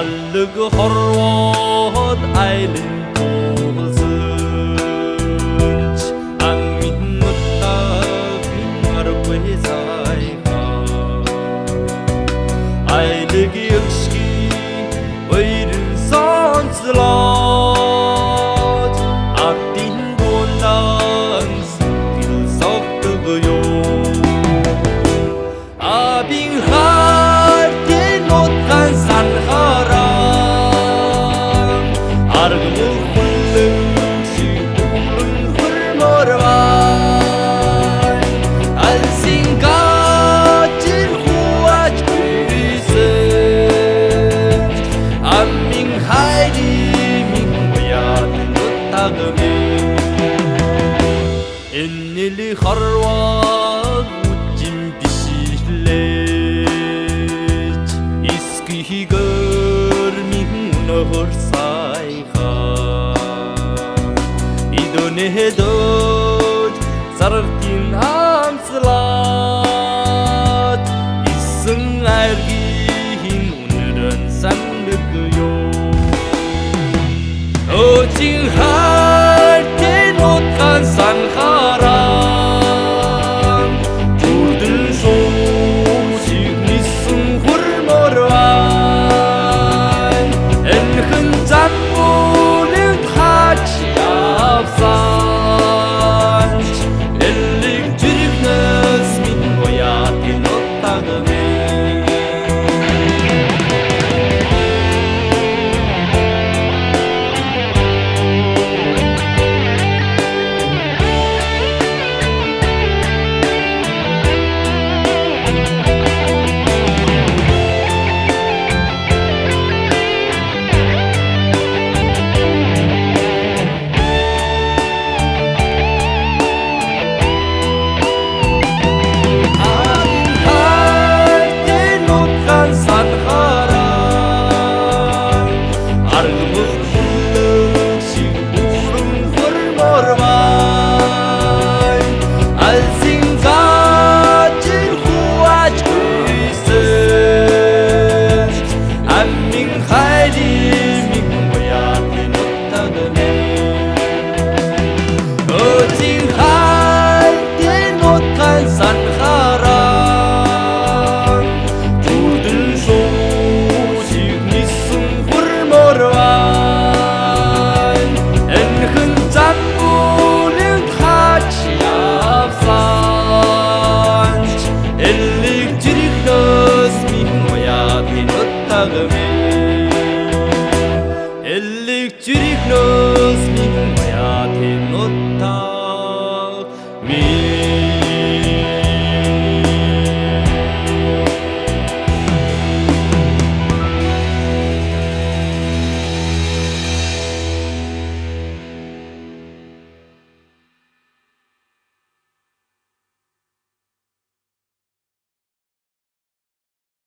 il ug harawad ayluypur zehan il mi nu da pyaar kuaise hota hai il lagi ochi waiting songs ziya нэлий харваа үтжим бишилээч искхигэр миннөр сайха идонэдод сарвтин амслаад исэн айрги God. love me.